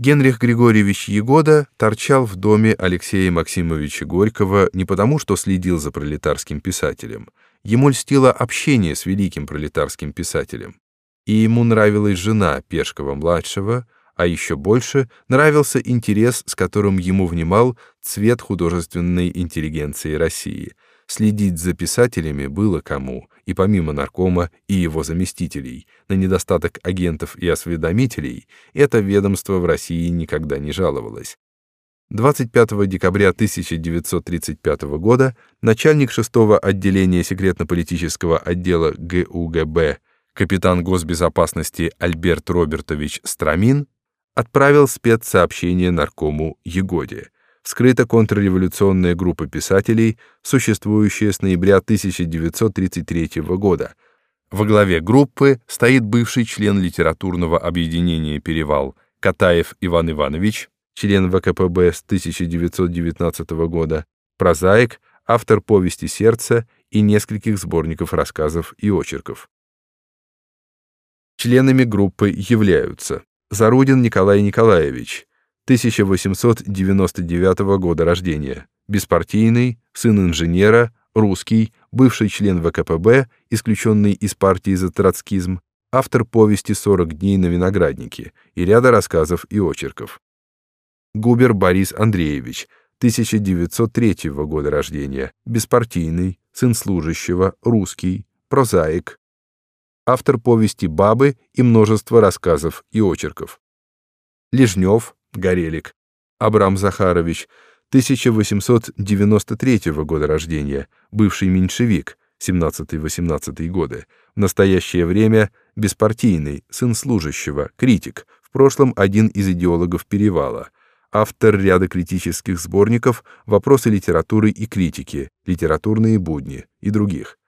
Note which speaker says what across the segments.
Speaker 1: Генрих Григорьевич Егода торчал в доме Алексея Максимовича Горького не потому, что следил за пролетарским писателем. Ему льстило общение с великим пролетарским писателем. И ему нравилась жена Пешкова-младшего, а еще больше нравился интерес, с которым ему внимал цвет художественной интеллигенции России. Следить за писателями было кому, и помимо наркома и его заместителей, на недостаток агентов и осведомителей, это ведомство в России никогда не жаловалось. 25 декабря 1935 года начальник 6-го отделения секретно-политического отдела ГУГБ капитан госбезопасности Альберт Робертович Страмин отправил спецсообщение наркому Егоде. Вскрыта контрреволюционная группа писателей, существующая с ноября 1933 года. Во главе группы стоит бывший член литературного объединения «Перевал» Катаев Иван Иванович, член ВКПБ с 1919 года, прозаик, автор повести «Сердце» и нескольких сборников рассказов и очерков. Членами группы являются Зарудин Николай Николаевич, 1899 года рождения, беспартийный, сын инженера, русский, бывший член ВКПБ, исключенный из партии за троцкизм, автор повести «40 дней на винограднике» и ряда рассказов и очерков. Губер Борис Андреевич, 1903 года рождения, беспартийный, сын служащего, русский, прозаик, автор повести «Бабы» и множество рассказов и очерков. Лежнев, Горелик, Абрам Захарович, 1893 года рождения, бывший меньшевик, 17-18 годы, в настоящее время беспартийный, сын служащего, критик, в прошлом один из идеологов Перевала, автор ряда критических сборников «Вопросы литературы и критики», «Литературные будни» и других.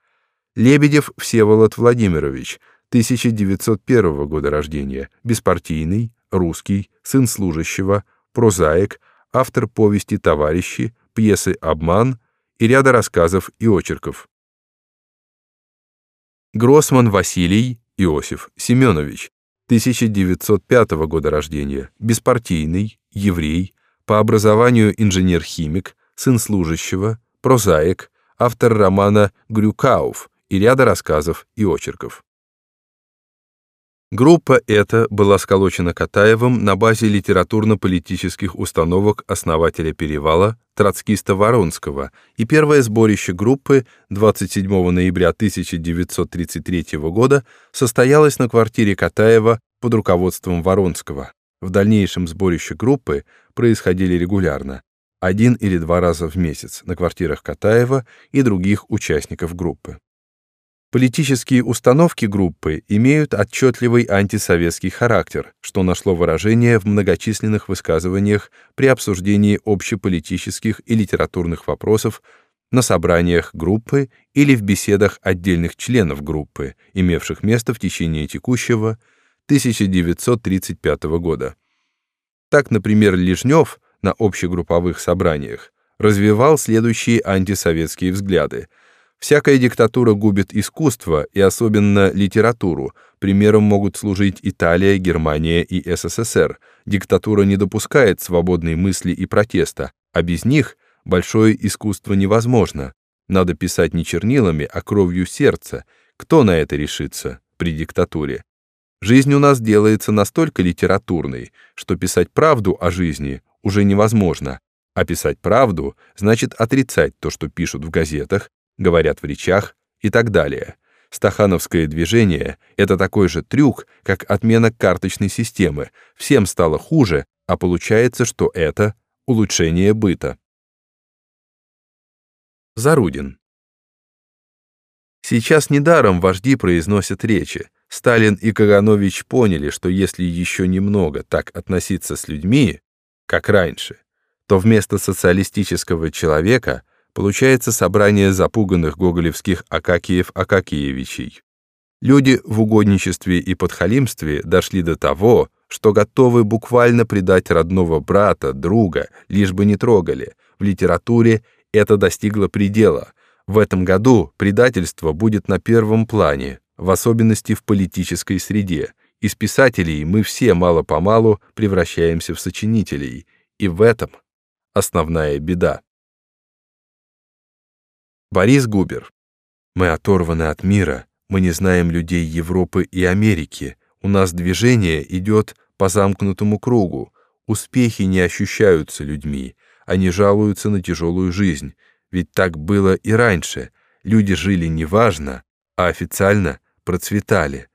Speaker 1: Лебедев Всеволод Владимирович, 1901 года рождения, беспартийный, русский, сын служащего, прозаик, автор повести «Товарищи», пьесы «Обман» и ряда рассказов и очерков. Гроссман Василий Иосиф Семенович, 1905 года рождения, беспартийный, еврей, по образованию инженер-химик, сын служащего, прозаик, автор романа «Грюкауф» и ряда рассказов и очерков. Группа эта была сколочена Катаевым на базе литературно-политических установок основателя «Перевала» троцкиста Воронского, и первое сборище группы 27 ноября 1933 года состоялось на квартире Катаева под руководством Воронского. В дальнейшем сборища группы происходили регулярно, один или два раза в месяц на квартирах Катаева и других участников группы. Политические установки группы имеют отчетливый антисоветский характер, что нашло выражение в многочисленных высказываниях при обсуждении общеполитических и литературных вопросов на собраниях группы или в беседах отдельных членов группы, имевших место в течение текущего 1935 года. Так, например, Лежнев на общегрупповых собраниях развивал следующие антисоветские взгляды – Всякая диктатура губит искусство и особенно литературу. Примером могут служить Италия, Германия и СССР. Диктатура не допускает свободной мысли и протеста, а без них большое искусство невозможно. Надо писать не чернилами, а кровью сердца. Кто на это решится при диктатуре? Жизнь у нас делается настолько литературной, что писать правду о жизни уже невозможно. А писать правду значит отрицать то, что пишут в газетах, говорят в речах и так далее. Стахановское движение — это такой же трюк, как отмена карточной системы. Всем стало хуже, а получается, что это улучшение быта. Зарудин. Сейчас недаром вожди произносят речи. Сталин и Каганович поняли, что если еще немного так относиться с людьми, как раньше, то вместо социалистического человека — получается собрание запуганных гоголевских Акакиев-Акакиевичей. Люди в угодничестве и подхалимстве дошли до того, что готовы буквально предать родного брата, друга, лишь бы не трогали. В литературе это достигло предела. В этом году предательство будет на первом плане, в особенности в политической среде, Из писателей мы все мало-помалу превращаемся в сочинителей, и в этом основная беда. Борис Губер. Мы оторваны от мира, мы не знаем людей Европы и Америки, у нас движение идет по замкнутому кругу, успехи не ощущаются людьми, они жалуются на тяжелую жизнь, ведь так было и раньше, люди жили неважно, а официально процветали.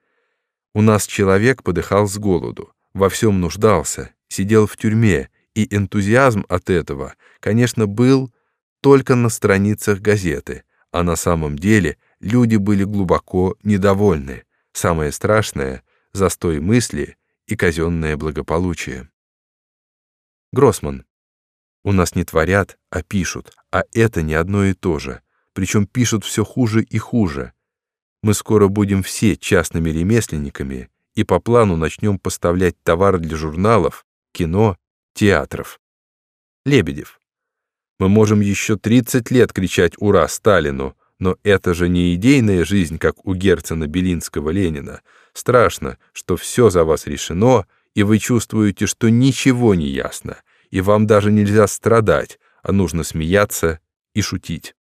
Speaker 1: У нас человек подыхал с голоду, во всем нуждался, сидел в тюрьме, и энтузиазм от этого, конечно, был только на страницах газеты, а на самом деле люди были глубоко недовольны. Самое страшное — застой мысли и казенное благополучие. Гроссман. У нас не творят, а пишут, а это не одно и то же. Причем пишут все хуже и хуже. Мы скоро будем все частными ремесленниками и по плану начнем поставлять товар для журналов, кино, театров. Лебедев. Мы можем еще 30 лет кричать «Ура!» Сталину, но это же не идейная жизнь, как у Герцена Белинского Ленина. Страшно, что все за вас решено, и вы чувствуете, что ничего не ясно, и вам даже нельзя страдать, а нужно смеяться и шутить.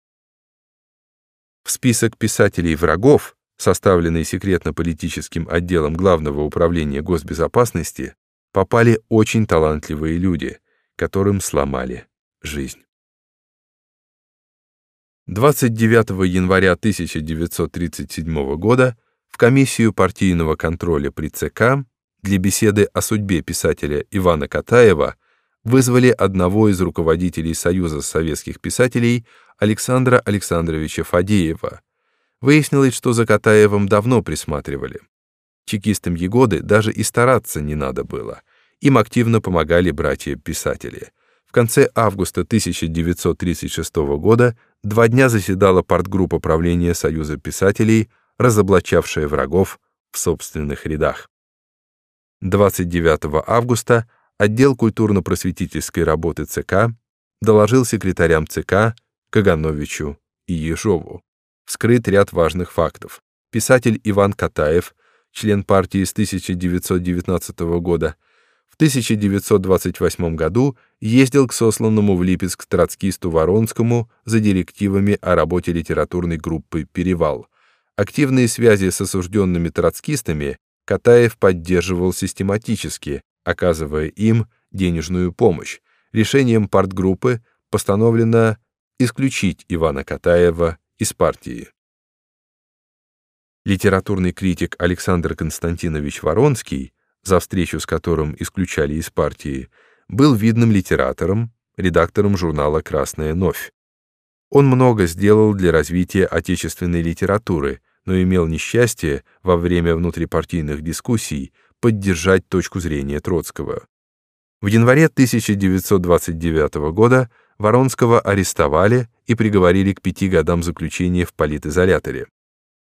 Speaker 1: В список писателей-врагов, составленный секретно-политическим отделом Главного управления госбезопасности, попали очень талантливые люди, которым сломали жизнь. 29 января 1937 года в комиссию партийного контроля при ЦК для беседы о судьбе писателя Ивана Катаева вызвали одного из руководителей Союза советских писателей Александра Александровича Фадеева. Выяснилось, что за Катаевым давно присматривали. Чекистам Егоды даже и стараться не надо было. Им активно помогали братья-писатели. В конце августа 1936 года два дня заседала партгруппа правления Союза писателей, разоблачавшая врагов в собственных рядах. 29 августа отдел культурно-просветительской работы ЦК доложил секретарям ЦК Кагановичу и Ежову. Вскрыт ряд важных фактов. Писатель Иван Катаев, член партии с 1919 года, 1928 году ездил к сосланному в Липецк троцкисту Воронскому за директивами о работе литературной группы «Перевал». Активные связи с осужденными троцкистами Катаев поддерживал систематически, оказывая им денежную помощь. Решением партгруппы постановлено исключить Ивана Катаева из партии. Литературный критик Александр Константинович Воронский, за встречу с которым исключали из партии, был видным литератором, редактором журнала «Красная новь». Он много сделал для развития отечественной литературы, но имел несчастье во время внутрипартийных дискуссий поддержать точку зрения Троцкого. В январе 1929 года Воронского арестовали и приговорили к пяти годам заключения в политизоляторе.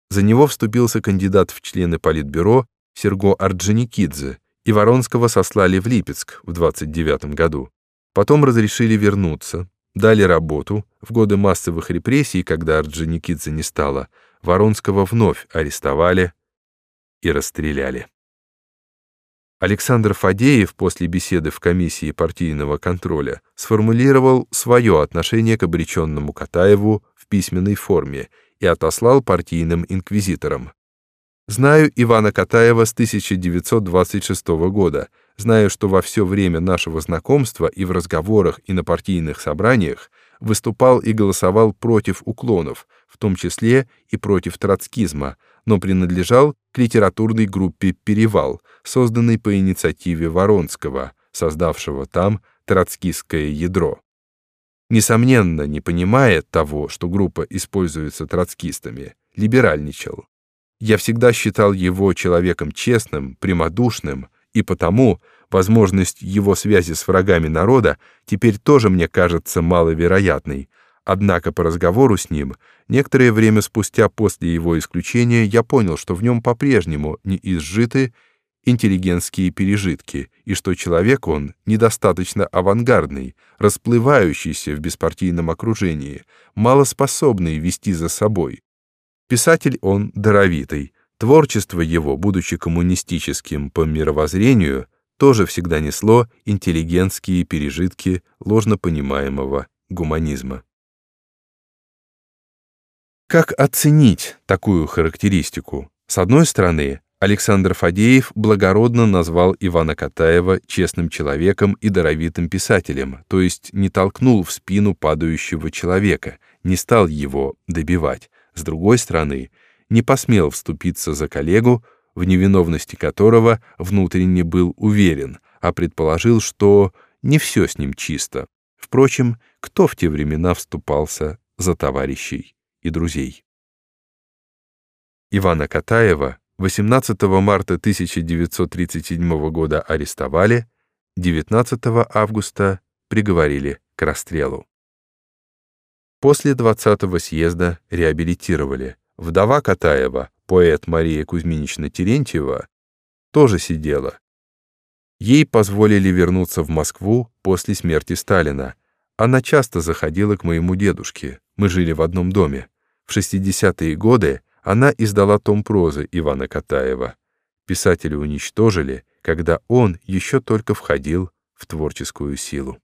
Speaker 1: За него вступился кандидат в члены Политбюро Серго Орджоникидзе, и Воронского сослали в Липецк в 29 году. Потом разрешили вернуться, дали работу. В годы массовых репрессий, когда Орджоникидзе не стало, Воронского вновь арестовали и расстреляли. Александр Фадеев после беседы в комиссии партийного контроля сформулировал свое отношение к обреченному Катаеву в письменной форме и отослал партийным инквизиторам. Знаю Ивана Катаева с 1926 года, знаю, что во все время нашего знакомства и в разговорах и на партийных собраниях выступал и голосовал против уклонов, в том числе и против троцкизма, но принадлежал к литературной группе «Перевал», созданной по инициативе Воронского, создавшего там троцкистское ядро. Несомненно, не понимая того, что группа используется троцкистами, либеральничал. Я всегда считал его человеком честным, прямодушным, и потому возможность его связи с врагами народа теперь тоже мне кажется маловероятной, Однако по разговору с ним, некоторое время спустя после его исключения, я понял, что в нем по-прежнему не изжиты интеллигентские пережитки, и что человек он недостаточно авангардный, расплывающийся в беспартийном окружении, малоспособный вести за собой. Писатель он даровитый, Творчество его, будучи коммунистическим по мировоззрению, тоже всегда несло интеллигентские пережитки ложно понимаемого гуманизма. Как оценить такую характеристику? С одной стороны, Александр Фадеев благородно назвал Ивана Катаева честным человеком и даровитым писателем, то есть не толкнул в спину падающего человека, не стал его добивать. С другой стороны, не посмел вступиться за коллегу, в невиновности которого внутренне был уверен, а предположил, что не все с ним чисто. Впрочем, кто в те времена вступался за товарищей? и друзей. Ивана Катаева 18 марта 1937 года арестовали, 19 августа приговорили к расстрелу. После 20-го съезда реабилитировали. Вдова Катаева, поэт Мария Кузьминична Терентьева, тоже сидела. Ей позволили вернуться в Москву после смерти Сталина. Она часто заходила к моему дедушке. Мы жили в одном доме. В 60-е годы она издала том прозы Ивана Катаева. Писателя уничтожили, когда он еще только входил в творческую силу.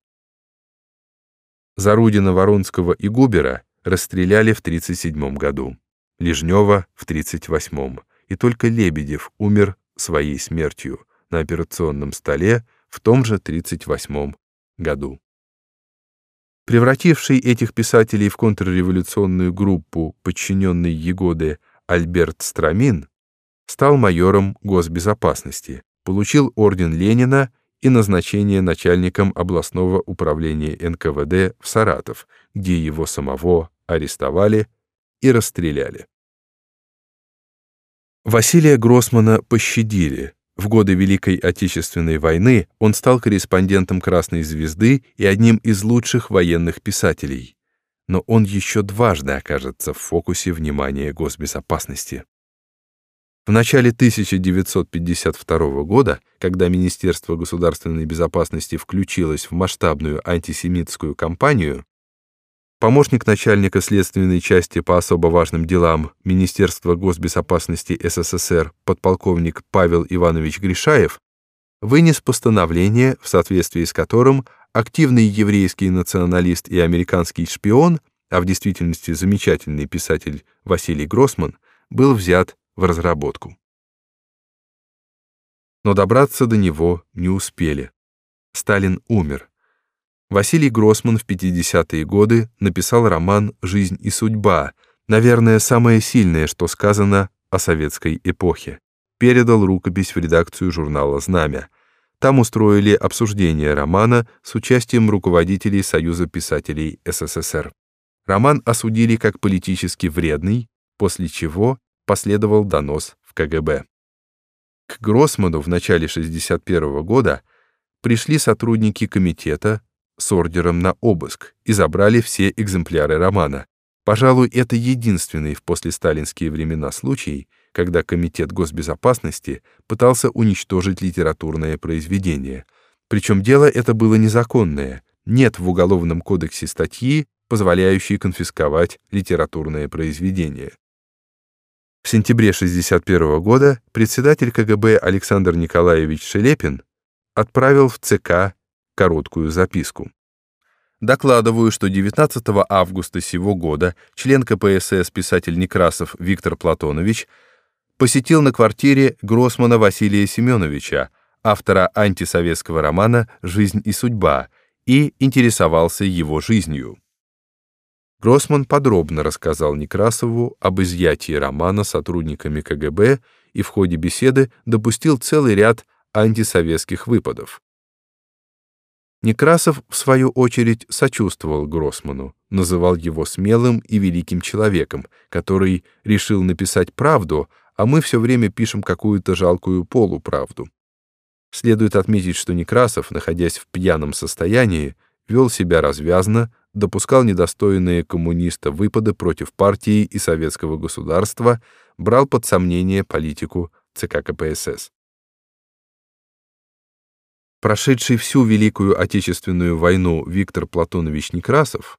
Speaker 1: Зарудина, Воронского и Губера расстреляли в 1937 году, Лежнева — в 1938, и только Лебедев умер своей смертью на операционном столе в том же 1938 году. Превративший этих писателей в контрреволюционную группу, подчиненный Егоде Альберт Страмин, стал майором госбезопасности, получил орден Ленина и назначение начальником областного управления НКВД в Саратов, где его самого арестовали и расстреляли. Василия Гроссмана пощадили, в годы Великой Отечественной войны он стал корреспондентом «Красной звезды» и одним из лучших военных писателей. Но он еще дважды окажется в фокусе внимания госбезопасности. В начале 1952 года, когда Министерство государственной безопасности включилось в масштабную антисемитскую кампанию, помощник начальника следственной части по особо важным делам Министерства госбезопасности СССР подполковник Павел Иванович Гришаев вынес постановление, в соответствии с которым активный еврейский националист и американский шпион, а в действительности замечательный писатель Василий Гроссман, был взят в разработку. Но добраться до него не успели. Сталин умер. Василий Гроссман в 50-е годы написал роман «Жизнь и судьба», наверное, самое сильное, что сказано о советской эпохе. Передал рукопись в редакцию журнала «Знамя». Там устроили обсуждение романа с участием руководителей Союза писателей СССР. Роман осудили как политически вредный, после чего последовал донос в КГБ. К Гроссману в начале 61 года пришли сотрудники комитета, с ордером на обыск и забрали все экземпляры романа. Пожалуй, это единственный в послесталинские времена случай, когда Комитет госбезопасности пытался уничтожить литературное произведение. Причем дело это было незаконное. Нет в Уголовном кодексе статьи, позволяющей конфисковать литературное произведение. В сентябре 1961 года председатель КГБ Александр Николаевич Шелепин отправил в ЦК короткую записку. Докладываю, что 19 августа сего года член КПСС писатель Некрасов Виктор Платонович посетил на квартире Гроссмана Василия Семеновича, автора антисоветского романа «Жизнь и судьба», и интересовался его жизнью. Гроссман подробно рассказал Некрасову об изъятии романа сотрудниками КГБ и в ходе беседы допустил целый ряд антисоветских выпадов. Некрасов, в свою очередь, сочувствовал Гроссману, называл его смелым и великим человеком, который решил написать правду, а мы все время пишем какую-то жалкую полуправду. Следует отметить, что Некрасов, находясь в пьяном состоянии, вел себя развязно, допускал недостойные коммуниста выпады против партии и советского государства, брал под сомнение политику ЦК КПСС прошедший всю Великую Отечественную войну Виктор Платонович Некрасов,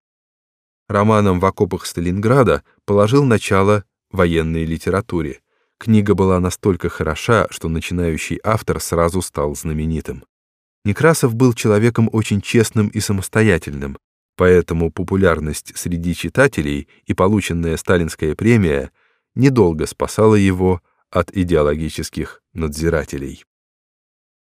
Speaker 1: романом «В окопах Сталинграда» положил начало военной литературе. Книга была настолько хороша, что начинающий автор сразу стал знаменитым. Некрасов был человеком очень честным и самостоятельным, поэтому популярность среди читателей и полученная сталинская премия недолго спасала его от идеологических надзирателей.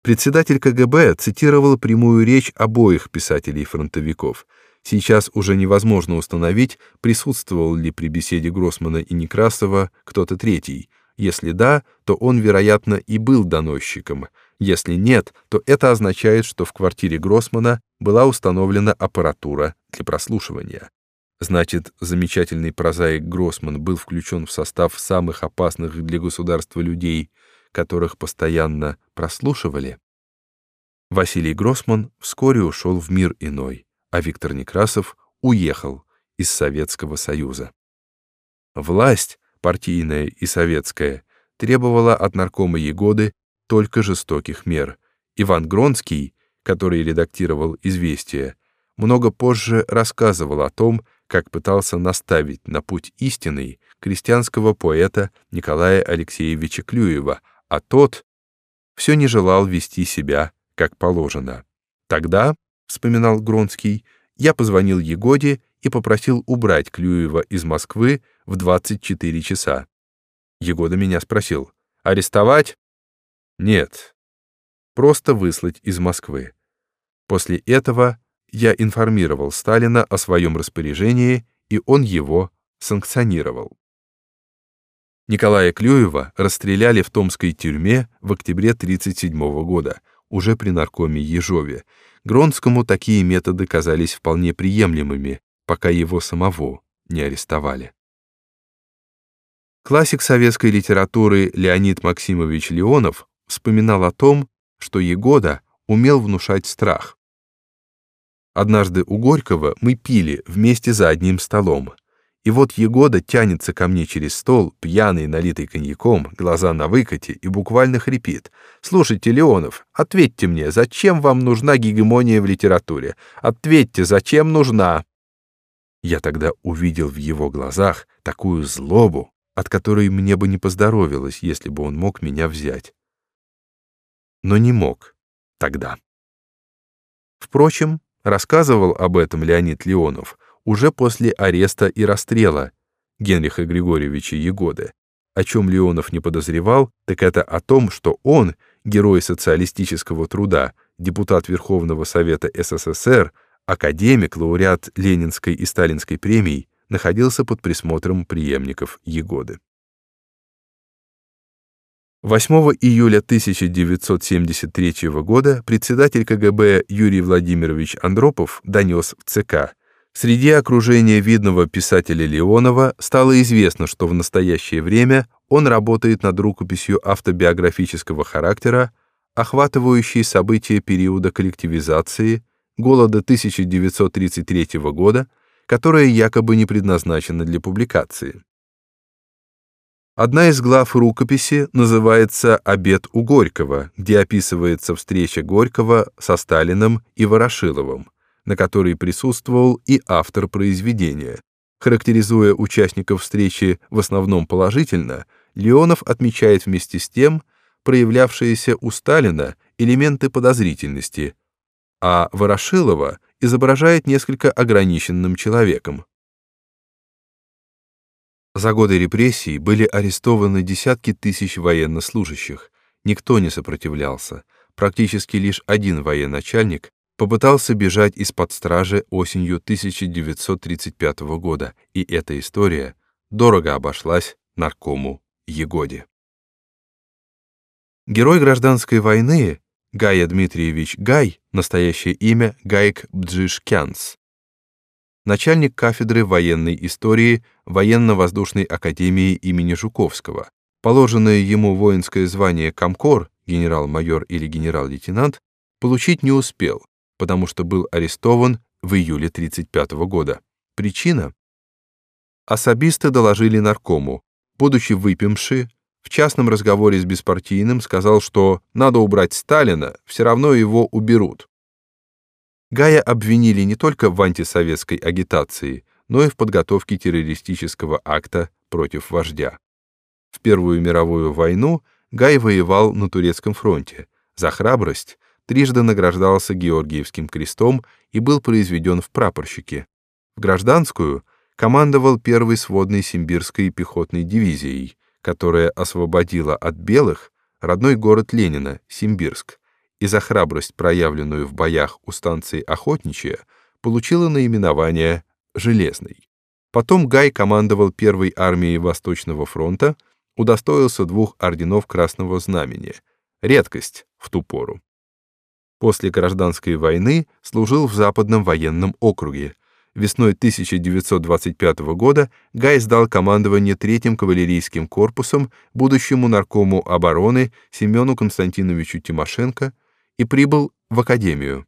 Speaker 1: Председатель КГБ цитировал прямую речь обоих писателей-фронтовиков. Сейчас уже невозможно установить, присутствовал ли при беседе Гроссмана и Некрасова кто-то третий. Если да, то он, вероятно, и был доносчиком. Если нет, то это означает, что в квартире Гроссмана была установлена аппаратура для прослушивания. Значит, замечательный прозаик Гроссман был включен в состав самых опасных для государства людей, которых постоянно прослушивали? Василий Гроссман вскоре ушел в мир иной, а Виктор Некрасов уехал из Советского Союза. Власть, партийная и советская, требовала от наркома Егоды только жестоких мер. Иван Гронский, который редактировал «Известия», много позже рассказывал о том, как пытался наставить на путь истинный крестьянского поэта Николая Алексеевича Клюева, а тот все не желал вести себя как положено. Тогда, — вспоминал Гронский, — я позвонил Егоде и попросил убрать Клюева из Москвы в 24 часа. Егода меня спросил, арестовать? Нет, просто выслать из Москвы. После этого я информировал Сталина о своем распоряжении, и он его санкционировал. Николая Клюева расстреляли в Томской тюрьме в октябре 1937 года, уже при наркоме Ежове. Гронскому такие методы казались вполне приемлемыми, пока его самого не арестовали. Классик советской литературы Леонид Максимович Леонов вспоминал о том, что Егода умел внушать страх. Однажды у Горького мы пили вместе за одним столом. И вот Егода тянется ко мне через стол, пьяный, налитый коньяком, глаза на выкате и буквально хрипит. «Слушайте, Леонов, ответьте мне, зачем вам нужна гегемония в литературе? Ответьте, зачем нужна?» Я тогда увидел в его глазах такую злобу, от которой мне бы не поздоровилось, если бы он мог меня взять. Но не мог тогда. Впрочем, Рассказывал об этом Леонид Леонов уже после ареста и расстрела Генриха Григорьевича Егоды. О чем Леонов не подозревал, так это о том, что он, герой социалистического труда, депутат Верховного Совета СССР, академик, лауреат Ленинской и Сталинской премий, находился под присмотром преемников Егоды. 8 июля 1973 года председатель КГБ Юрий Владимирович Андропов донес в ЦК. Среди окружения видного писателя Леонова стало известно, что в настоящее время он работает над рукописью автобиографического характера, охватывающей события периода коллективизации, голода 1933 года, которая якобы не предназначена для публикации. Одна из глав рукописи называется «Обед у Горького», где описывается встреча Горького со Сталиным и Ворошиловым, на которой присутствовал и автор произведения. Характеризуя участников встречи в основном положительно, Леонов отмечает вместе с тем проявлявшиеся у Сталина элементы подозрительности, а Ворошилова изображает несколько ограниченным человеком. За годы репрессий были арестованы десятки тысяч военнослужащих. Никто не сопротивлялся. Практически лишь один военачальник попытался бежать из-под стражи осенью 1935 года, и эта история дорого обошлась наркому Егоде. Герой гражданской войны Гая Дмитриевич Гай, настоящее имя Гайк Бджишкянц, начальник кафедры военной истории Военно-воздушной академии имени Жуковского. Положенное ему воинское звание комкор, генерал-майор или генерал-лейтенант, получить не успел, потому что был арестован в июле 1935 года. Причина? Особисты доложили наркому. Будучи выпивши, в частном разговоре с беспартийным сказал, что надо убрать Сталина, все равно его уберут. Гая обвинили не только в антисоветской агитации, но и в подготовке террористического акта против вождя. В Первую мировую войну Гай воевал на Турецком фронте. За храбрость трижды награждался Георгиевским крестом и был произведен в прапорщике. В гражданскую командовал первой сводной Симбирской пехотной дивизией, которая освободила от белых родной город Ленина, Симбирск, и за храбрость, проявленную в боях у станции Охотничья, получила наименование «Железный». Потом Гай командовал первой армией Восточного фронта, удостоился двух орденов Красного Знамени. Редкость в ту пору. После гражданской войны служил в Западном военном округе. Весной 1925 года Гай сдал командование третьим кавалерийским корпусом будущему наркому обороны Семену Константиновичу Тимошенко и прибыл в академию.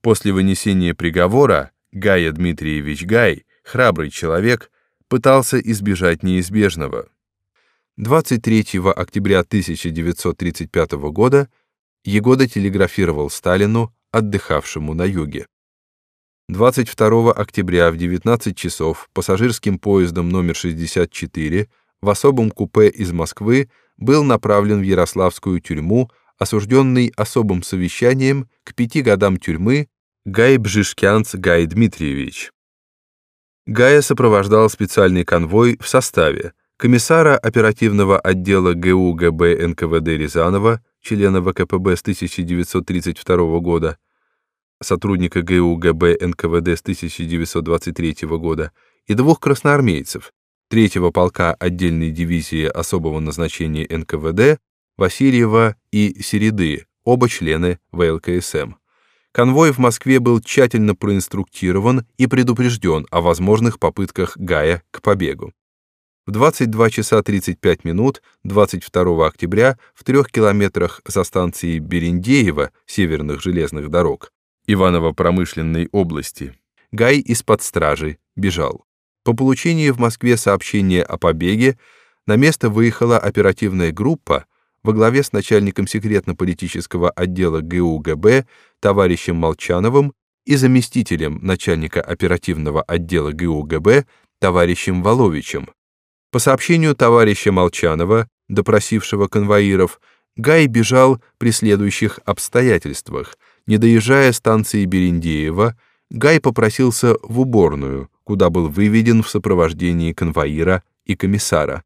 Speaker 1: После вынесения приговора Гая Дмитриевич Гай, храбрый человек, пытался избежать неизбежного. 23 октября 1935 года Егода телеграфировал Сталину, отдыхавшему на юге. 22 октября в 19 часов пассажирским поездом номер 64 в особом купе из Москвы был направлен в Ярославскую тюрьму, осужденный особым совещанием к пяти годам тюрьмы Гай Бжишкянц Гай Дмитриевич. Гая сопровождал специальный конвой в составе комиссара оперативного отдела ГУ ГБ НКВД Рязанова, члена ВКПБ с 1932 года, сотрудника ГУ ГБ НКВД с 1923 года и двух красноармейцев, третьего полка отдельной дивизии особого назначения НКВД Васильева и Середы, оба члены ВЛКСМ. Конвой в Москве был тщательно проинструктирован и предупрежден о возможных попытках Гая к побегу. В 22 часа 35 минут 22 октября в трех километрах за станцией Берендеево северных железных дорог Иваново-промышленной области Гай из-под стражи бежал. По получении в Москве сообщения о побеге на место выехала оперативная группа во главе с начальником секретно-политического отдела ГУГБ товарищем Молчановым и заместителем начальника оперативного отдела ГУГБ товарищем Воловичем. По сообщению товарища Молчанова, допросившего конвоиров, Гай бежал при следующих обстоятельствах. Не доезжая станции Берендеева, Гай попросился в уборную, куда был выведен в сопровождении конвоира и комиссара.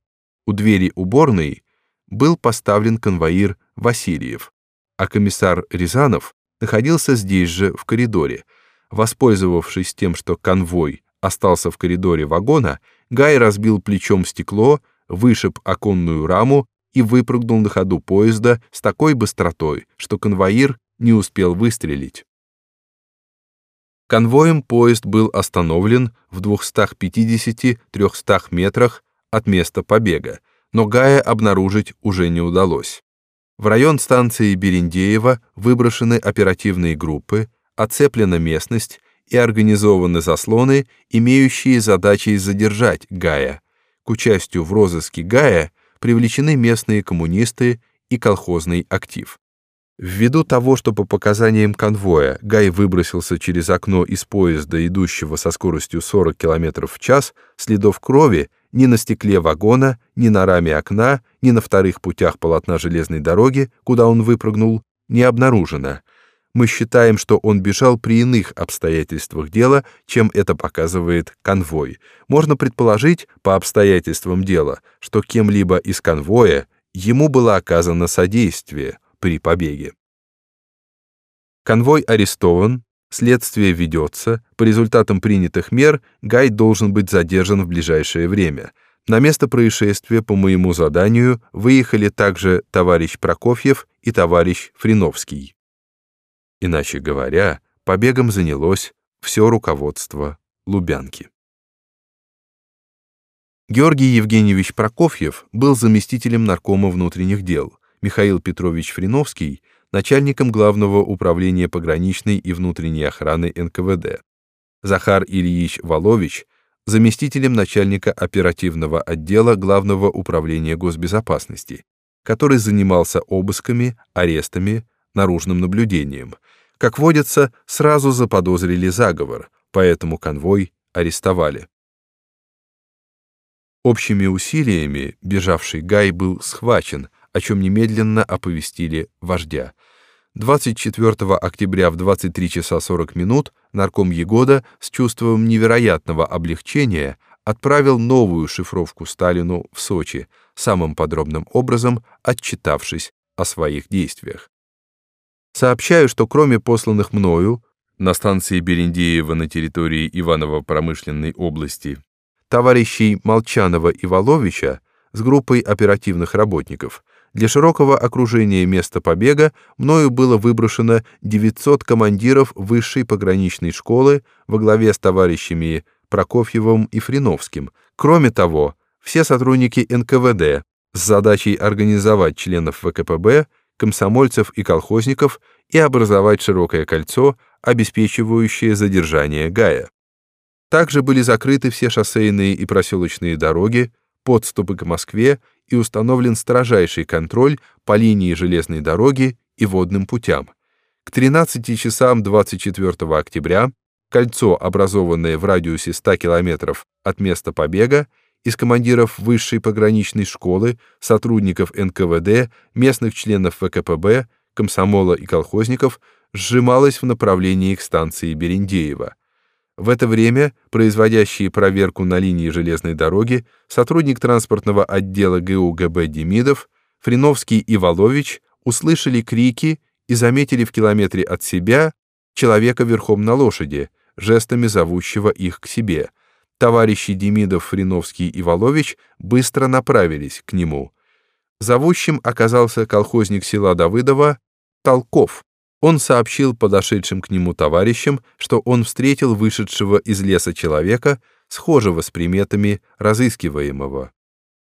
Speaker 1: У двери уборной был поставлен конвоир Васильев, а комиссар Рязанов находился здесь же, в коридоре. Воспользовавшись тем, что конвой остался в коридоре вагона, Гай разбил плечом стекло, вышиб оконную раму и выпрыгнул на ходу поезда с такой быстротой, что конвоир не успел выстрелить. Конвоем поезд был остановлен в 250-300 метрах от места побега, но Гая обнаружить уже не удалось. В район станции Берендеева выброшены оперативные группы, оцеплена местность и организованы заслоны, имеющие задачей задержать Гая. К участию в розыске Гая привлечены местные коммунисты и колхозный актив. Ввиду того, что по показаниям конвоя Гай выбросился через окно из поезда, идущего со скоростью 40 км в час, следов крови ни на стекле вагона, ни на раме окна, ни на вторых путях полотна железной дороги, куда он выпрыгнул, не обнаружено. Мы считаем, что он бежал при иных обстоятельствах дела, чем это показывает конвой. Можно предположить, по обстоятельствам дела, что кем-либо из конвоя ему было оказано содействие при побеге. Конвой арестован, Следствие ведется. По результатам принятых мер Гай должен быть задержан в ближайшее время. На место происшествия по моему заданию выехали также товарищ Прокофьев и товарищ Фриновский. Иначе говоря, побегом занялось все руководство Лубянки. Георгий Евгеньевич Прокофьев был заместителем наркома внутренних дел, Михаил Петрович Фриновский начальником Главного управления пограничной и внутренней охраны НКВД, Захар Ильич Волович заместителем начальника оперативного отдела Главного управления госбезопасности, который занимался обысками, арестами, наружным наблюдением. Как водится, сразу заподозрили заговор, поэтому конвой арестовали. Общими усилиями бежавший Гай был схвачен, о чем немедленно оповестили вождя. 24 октября в 23 часа 40 минут нарком Егода с чувством невероятного облегчения отправил новую шифровку Сталину в Сочи, самым подробным образом отчитавшись о своих действиях. Сообщаю, что кроме посланных мною на станции Берендеева на территории Иваново-промышленной области товарищей Молчанова и Воловича с группой оперативных работников для широкого окружения места побега мною было выброшено 900 командиров высшей пограничной школы во главе с товарищами Прокофьевым и Фриновским. Кроме того, все сотрудники НКВД с задачей организовать членов ВКПБ, комсомольцев и колхозников и образовать широкое кольцо, обеспечивающее задержание Гая. Также были закрыты все шоссейные и проселочные дороги, подступы к Москве и установлен строжайший контроль по линии железной дороги и водным путям. К 13 часам 24 октября кольцо, образованное в радиусе 100 километров от места побега, из командиров высшей пограничной школы, сотрудников НКВД, местных членов ВКПБ, комсомола и колхозников сжималось в направлении к станции Берендеева. В это время производящие проверку на линии железной дороги сотрудник транспортного отдела ГУГБ Демидов, Фриновский и Волович услышали крики и заметили в километре от себя человека верхом на лошади, жестами зовущего их к себе. Товарищи Демидов, Фриновский и Волович быстро направились к нему. Зовущим оказался колхозник села Давыдова Толков. Он сообщил подошедшим к нему товарищам, что он встретил вышедшего из леса человека, схожего с приметами разыскиваемого.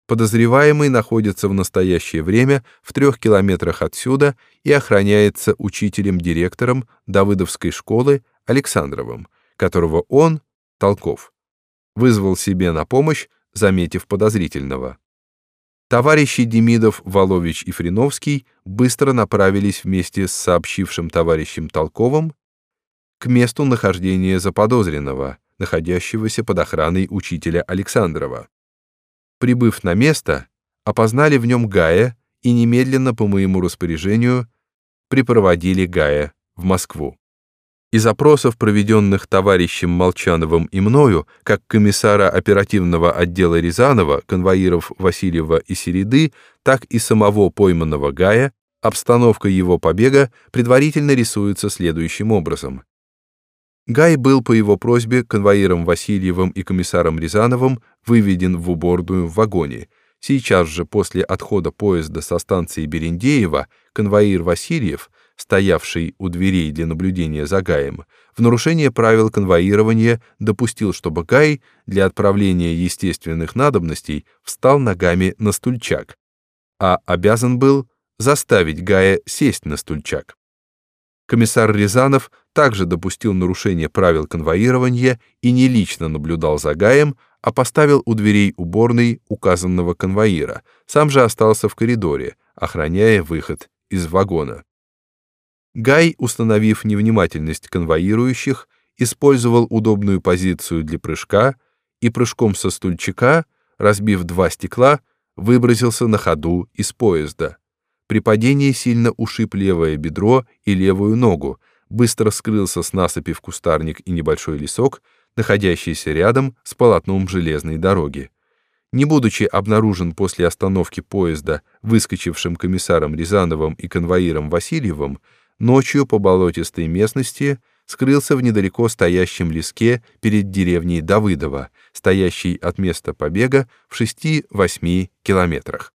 Speaker 1: Подозреваемый находится в настоящее время в трех километрах отсюда и охраняется учителем-директором Давыдовской школы Александровым, которого он, Толков, вызвал себе на помощь, заметив подозрительного. Товарищи Демидов, Волович и Фриновский быстро направились вместе с сообщившим товарищем Толковым к месту нахождения заподозренного, находящегося под охраной учителя Александрова. Прибыв на место, опознали в нем Гая и немедленно по моему распоряжению припроводили Гая в Москву. Из опросов, проведенных товарищем Молчановым и мною, как комиссара оперативного отдела Рязанова, конвоиров Васильева и Середы, так и самого пойманного Гая, обстановка его побега предварительно рисуется следующим образом. Гай был по его просьбе конвоиром Васильевым и комиссаром Рязановым выведен в уборную в вагоне. Сейчас же после отхода поезда со станции Берендеева конвоир Васильев стоявший у дверей для наблюдения за Гаем, в нарушение правил конвоирования допустил, чтобы Гай для отправления естественных надобностей встал ногами на стульчак, а обязан был заставить Гая сесть на стульчак. Комиссар Рязанов также допустил нарушение правил конвоирования и не лично наблюдал за Гаем, а поставил у дверей уборной указанного конвоира, сам же остался в коридоре, охраняя выход из вагона. Гай, установив невнимательность конвоирующих, использовал удобную позицию для прыжка и прыжком со стульчика, разбив два стекла, выбросился на ходу из поезда. При падении сильно ушиб левое бедро и левую ногу, быстро скрылся с насыпи в кустарник и небольшой лесок, находящийся рядом с полотном железной дороги. Не будучи обнаружен после остановки поезда выскочившим комиссаром Рязановым и конвоиром Васильевым, ночью по болотистой местности скрылся в недалеко стоящем леске перед деревней Давыдово, стоящей от места побега в 6-8 километрах.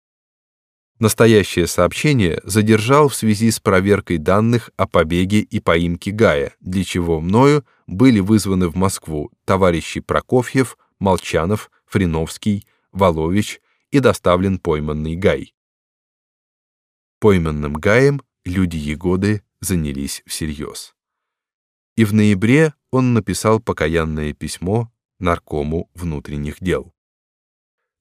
Speaker 1: Настоящее сообщение задержал в связи с проверкой данных о побеге и поимке Гая, для чего мною были вызваны в Москву товарищи Прокофьев, Молчанов, Фриновский, Волович и доставлен пойманный Гай. Пойманным Гаем люди Егоды занялись всерьез. И в ноябре он написал покаянное письмо наркому внутренних дел.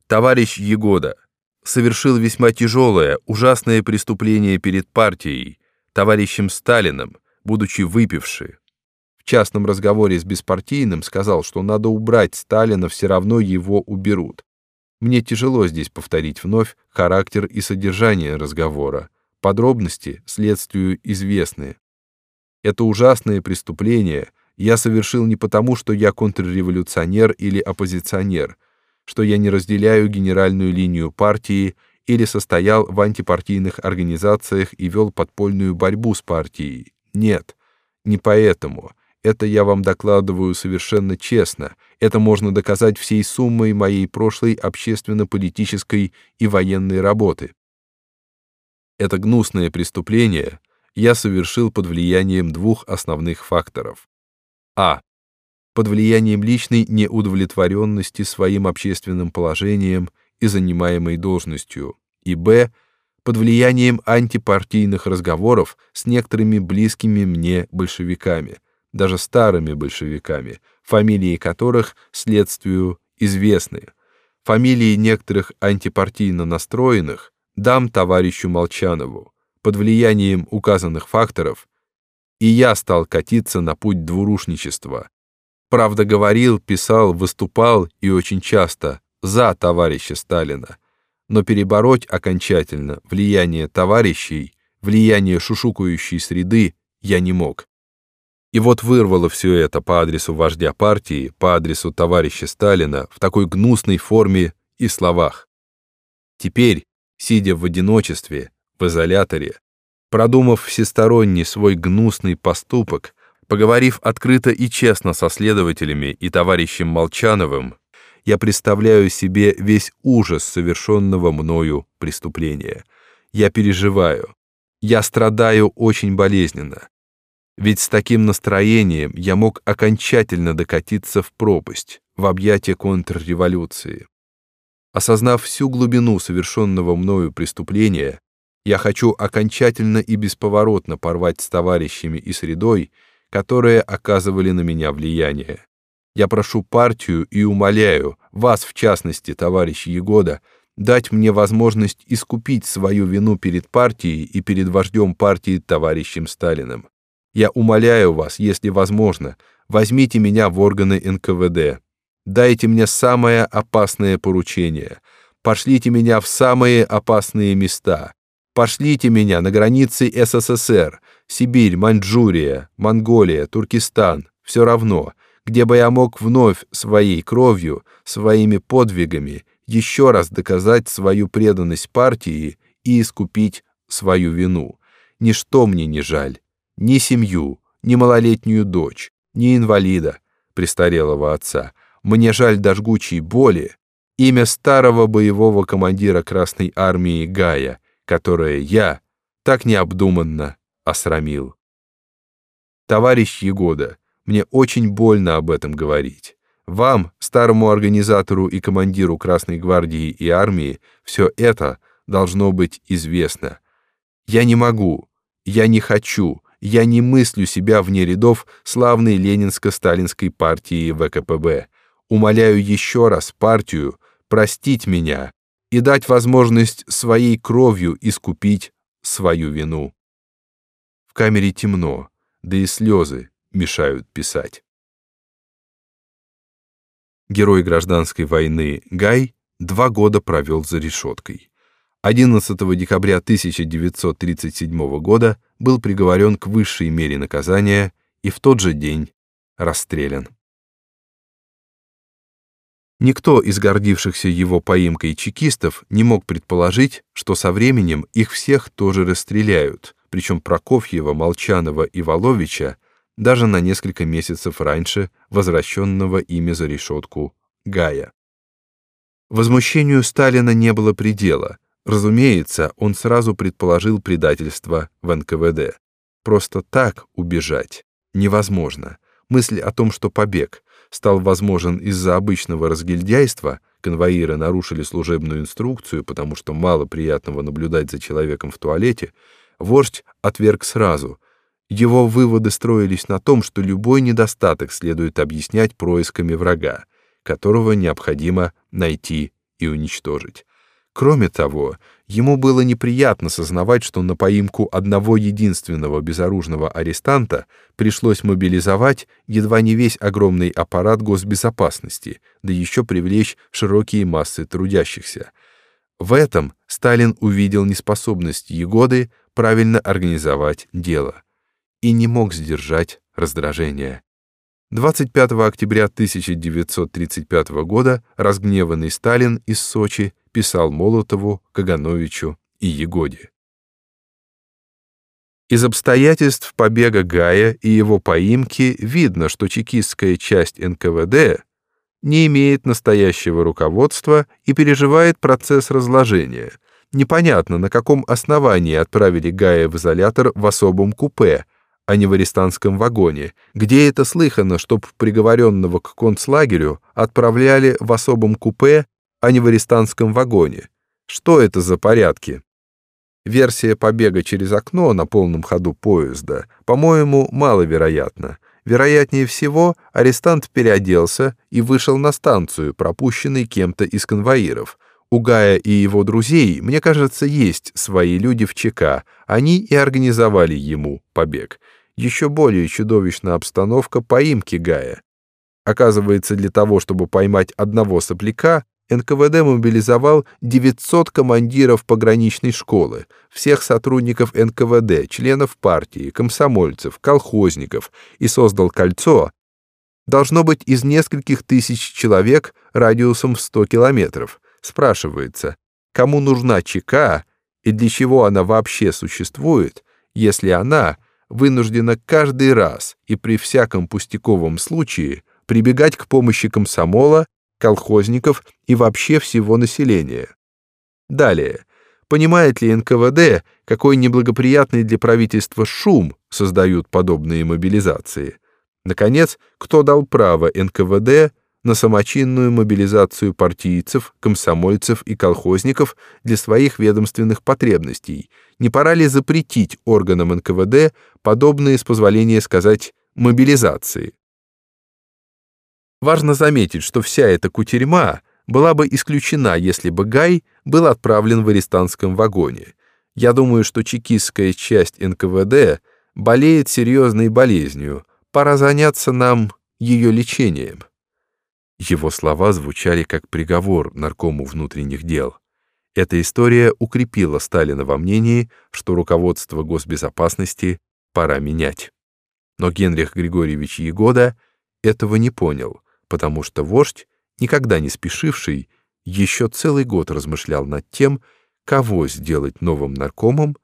Speaker 1: «Товарищ Егода совершил весьма тяжелое, ужасное преступление перед партией, товарищем Сталиным, будучи выпивший. В частном разговоре с беспартийным сказал, что надо убрать Сталина, все равно его уберут. Мне тяжело здесь повторить вновь характер и содержание разговора. Подробности следствию известны. Это ужасное преступление я совершил не потому, что я контрреволюционер или оппозиционер, что я не разделяю генеральную линию партии или состоял в антипартийных организациях и вел подпольную борьбу с партией. Нет, не поэтому. Это я вам докладываю совершенно честно. Это можно доказать всей суммой моей прошлой общественно-политической и военной работы. Это гнусное преступление я совершил под влиянием двух основных факторов. А. Под влиянием личной неудовлетворенности своим общественным положением и занимаемой должностью. И Б. Под влиянием антипартийных разговоров с некоторыми близкими мне большевиками, даже старыми большевиками, фамилии которых следствию известны. Фамилии некоторых антипартийно настроенных дам товарищу Молчанову. Под влиянием указанных факторов и я стал катиться на путь двурушничества. Правда, говорил, писал, выступал и очень часто за товарища Сталина, но перебороть окончательно влияние товарищей, влияние шушукающей среды я не мог. И вот вырвало все это по адресу вождя партии, по адресу товарища Сталина в такой гнусной форме и словах. Теперь, сидя в одиночестве, в изоляторе, Продумав всесторонне свой гнусный поступок, поговорив открыто и честно со следователями и товарищем Молчановым, я представляю себе весь ужас совершенного мною преступления. Я переживаю. Я страдаю очень болезненно. Ведь с таким настроением я мог окончательно докатиться в пропасть, в объятия контрреволюции. Осознав всю глубину совершенного мною преступления, я хочу окончательно и бесповоротно порвать с товарищами и средой, которые оказывали на меня влияние. Я прошу партию и умоляю, вас в частности, товарищ Егода, дать мне возможность искупить свою вину перед партией и перед вождем партии товарищем Сталиным. Я умоляю вас, если возможно, возьмите меня в органы НКВД. Дайте мне самое опасное поручение. Пошлите меня в самые опасные места. Пошлите меня на границы СССР, Сибирь, Маньчжурия, Монголия, Туркестан, все равно, где бы я мог вновь своей кровью, своими подвигами еще раз доказать свою преданность партии и искупить свою вину. Ничто мне не жаль, ни семью, ни малолетнюю дочь, ни инвалида, престарелого отца. Мне жаль до жгучей боли имя старого боевого командира Красной армии Гая — которое я так необдуманно осрамил. Товарищ Егода, мне очень больно об этом говорить. Вам, старому организатору и командиру Красной гвардии и армии, все это должно быть известно. Я не могу, я не хочу, я не мыслю себя вне рядов славной ленинско-сталинской партии ВКПБ. Умоляю еще раз партию простить меня и дать возможность своей кровью искупить свою вину. В камере темно, да и слезы мешают писать. Герой гражданской войны Гай два года провел за решеткой. 11 декабря 1937 года был приговорен к высшей мере наказания и в тот же день расстрелян. Никто из гордившихся его поимкой чекистов не мог предположить, что со временем их всех тоже расстреляют, причем Прокофьева, Молчанова и Воловича даже на несколько месяцев раньше возвращенного ими за решетку Гая. Возмущению Сталина не было предела. Разумеется, он сразу предположил предательство в НКВД. Просто так убежать невозможно. Мысль о том, что побег стал возможен из-за обычного разгильдяйства, конвоиры нарушили служебную инструкцию, потому что мало приятного наблюдать за человеком в туалете, вождь отверг сразу. Его выводы строились на том, что любой недостаток следует объяснять происками врага, которого необходимо найти и уничтожить. Кроме того, ему было неприятно сознавать, что на поимку одного единственного безоружного арестанта пришлось мобилизовать едва не весь огромный аппарат госбезопасности, да еще привлечь широкие массы трудящихся. В этом Сталин увидел неспособность Егоды правильно организовать дело и не мог сдержать раздражения. 25 октября 1935 года разгневанный Сталин из Сочи писал Молотову, Кагановичу и Егоде. Из обстоятельств побега Гая и его поимки видно, что чекистская часть НКВД не имеет настоящего руководства и переживает процесс разложения. Непонятно, на каком основании отправили Гая в изолятор в особом купе, а не в арестантском вагоне, где это слыхано, чтоб приговоренного к концлагерю отправляли в особом купе а не в арестантском вагоне. Что это за порядки? Версия побега через окно на полном ходу поезда, по-моему, маловероятна. Вероятнее всего, арестант переоделся и вышел на станцию, пропущенный кем-то из конвоиров. У Гая и его друзей, мне кажется, есть свои люди в ЧК. Они и организовали ему побег. Еще более чудовищна обстановка поимки Гая. Оказывается, для того, чтобы поймать одного сопляка, НКВД мобилизовал 900 командиров пограничной школы, всех сотрудников НКВД, членов партии, комсомольцев, колхозников и создал кольцо, должно быть из нескольких тысяч человек радиусом в 100 километров. Спрашивается, кому нужна ЧК и для чего она вообще существует, если она вынуждена каждый раз и при всяком пустяковом случае прибегать к помощи комсомола колхозников и вообще всего населения. Далее. Понимает ли НКВД, какой неблагоприятный для правительства шум создают подобные мобилизации? Наконец, кто дал право НКВД на самочинную мобилизацию партийцев, комсомольцев и колхозников для своих ведомственных потребностей? Не пора ли запретить органам НКВД подобные, с позволения сказать, мобилизации? Важно заметить, что вся эта кутерьма была бы исключена, если бы Гай был отправлен в арестантском вагоне. Я думаю, что чекистская часть НКВД болеет серьезной болезнью. Пора заняться нам ее лечением. Его слова звучали как приговор наркому внутренних дел. Эта история укрепила Сталина во мнении, что руководство госбезопасности пора менять. Но Генрих Григорьевич Егода этого не понял потому что вождь, никогда не спешивший, еще целый год размышлял над тем, кого сделать новым наркомом,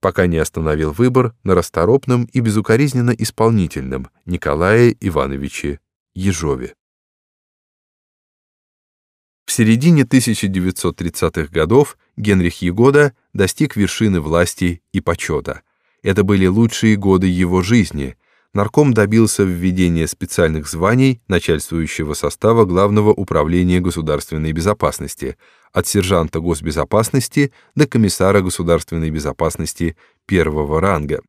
Speaker 1: пока не остановил выбор на расторопном и безукоризненно исполнительном Николае Ивановиче Ежове. В середине 1930-х годов Генрих Егода достиг вершины власти и почета. Это были лучшие годы его жизни, нарком добился введения специальных званий начальствующего состава Главного управления государственной безопасности, от сержанта госбезопасности до комиссара государственной безопасности первого ранга.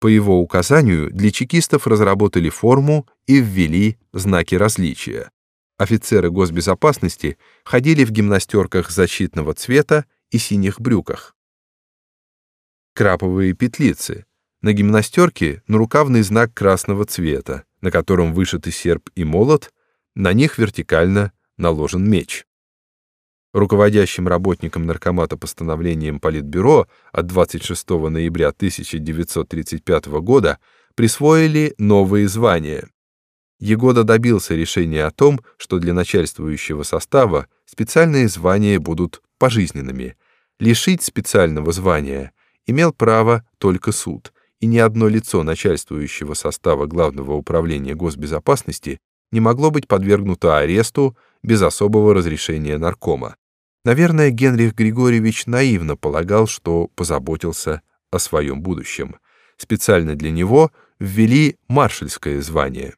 Speaker 1: По его указанию для чекистов разработали форму и ввели знаки различия. Офицеры госбезопасности ходили в гимнастерках защитного цвета и синих брюках. Краповые петлицы — на гимнастерке нарукавный знак красного цвета, на котором вышиты серп и молот, на них вертикально наложен меч. Руководящим работникам наркомата постановлением Политбюро от 26 ноября 1935 года присвоили новые звания. Егода добился решения о том, что для начальствующего состава специальные звания будут пожизненными. Лишить специального звания имел право только суд — и ни одно лицо начальствующего состава Главного управления госбезопасности не могло быть подвергнуто аресту без особого разрешения наркома. Наверное, Генрих Григорьевич наивно полагал, что позаботился о своем будущем. Специально для него ввели маршальское звание.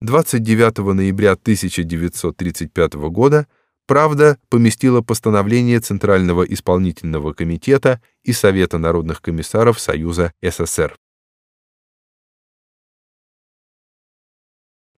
Speaker 1: 29 ноября 1935 года Правда поместила постановление Центрального исполнительного комитета и Совета народных комиссаров Союза СССР.